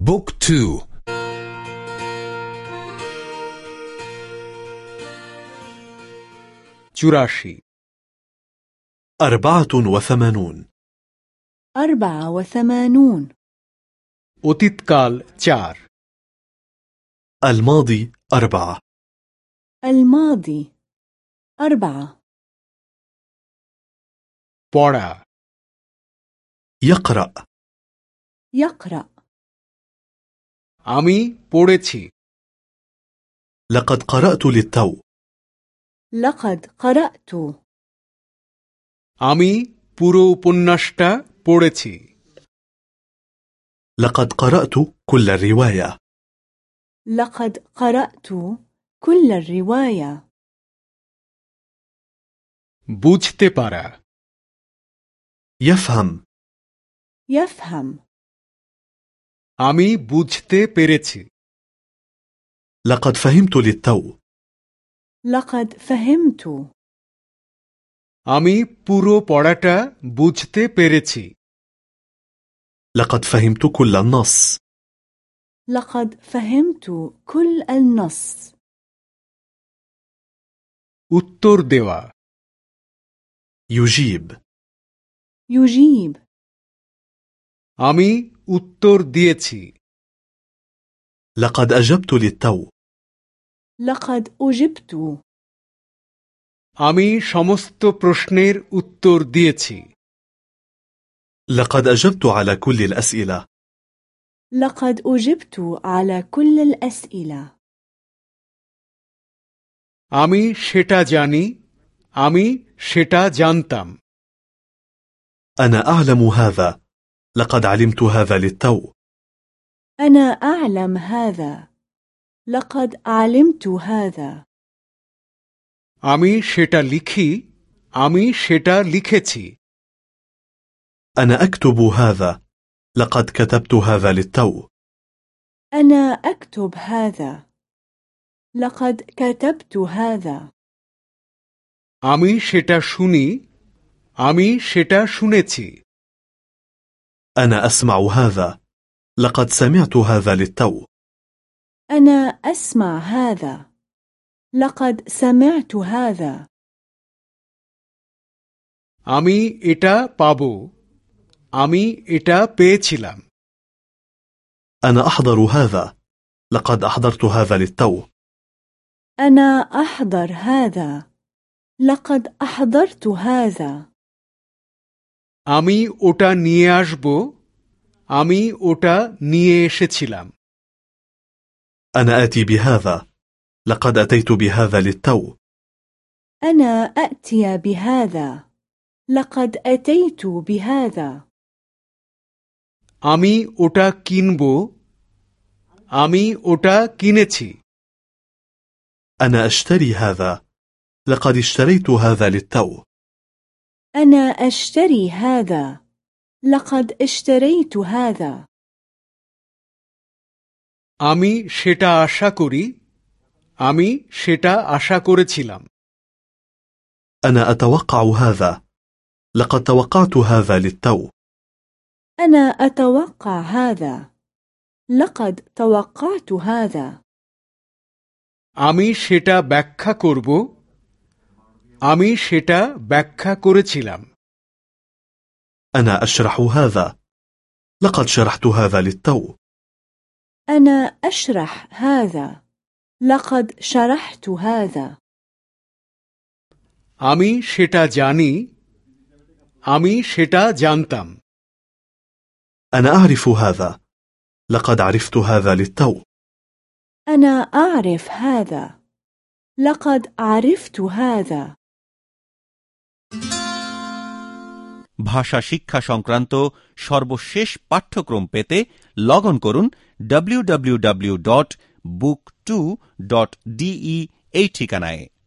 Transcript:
book two চুরাশি أربعة وثمانون. أربعة وثمانون. অতীতকাল চার. الماضي أربعة. الماضي أربعة. পড়া يقرأ. يقرأ. আমি পড়েছি لقد قرأت للتو لقد قرأت আমি পুরো উপন্যাসটা পড়েছি لقد قرأت كل الرواية لقد قرأت كل الرواية বুঝতে পারা يفهم يفهم আমি বুঝতে পেরেছি لقد فهمت للتو لقد فهمت আমি পুরো পড়াটা বুঝতে পেরেছি لقد فهمت كل النص لقد فهمت كل النص উত্তর দেওয়া يجيب يجيب আমি উত্তর দিয়েছি لقد أجبت للتو لقد أجبت আমি সমস্ত প্রশ্নের উত্তর দিয়েছি لقد أجبت على كل الأسئلة لقد أجبت على كل الأسئلة আমি সেটা জানি আমি সেটা জানতাম أنا أعلم هذا لقد علمت هذا للتو أنا أعلم هذا لقد علمت هذا আমি সেটা লিখি আমি সেটা লিখেছি أنا أكتب هذا لقد كتبت هذا للتو أنا أكتب هذا لقد كتبت هذا আমি সেটা শুনি আমি সেটা শুনেছি أنا أسمع هذا لقد سمعت هذا للتو أنا أسمع هذا لقد سمعت هذا আমি এটা পাব আমি এটা পেয়েছিলাম أنا أحضر هذا لقد أحضرت هذا للتو أنا أحضر هذا لقد أحضرت هذا আমি ওটা নিয়ে আসব আমি ওটা নিয়ে এসেছিলাম أنا آتي بهذا لقد أتيت بهذا للتو أنا أأتي بهذا لقد أتيت بهذا আমি ওটা কিনব আমি ওটা কিনেছি أنا أشتري هذا لقد اشتريت هذا للتو أنا أشتري هذا لقد اشتريت هذا আমি সেটা আশা করি আমি সেটা আশা করেছিলাম أنا أتوقع هذا لقد توقعت هذا للتو أنا أتوقع هذا لقد توقعت هذا আমি সেটা ব্যাখ্যা করব আমি সেটা ব্যাখ্যা করেছিলাম أنا أشرح هذا لقد شرحت هذا للتو أنا أشرح هذا لقد شرحت هذا আমি সেটা জানি আমি সেটা জানতাম أنا أعرف هذا لقد عرفت هذا للتو أنا أعرف هذا لقد عرفت هذا ভাষা শিক্ষা সংক্রান্ত সর্বশেষ পাঠ্যক্রম পেতে লগ অন করুন www.book2.de এই ঠিকানায়।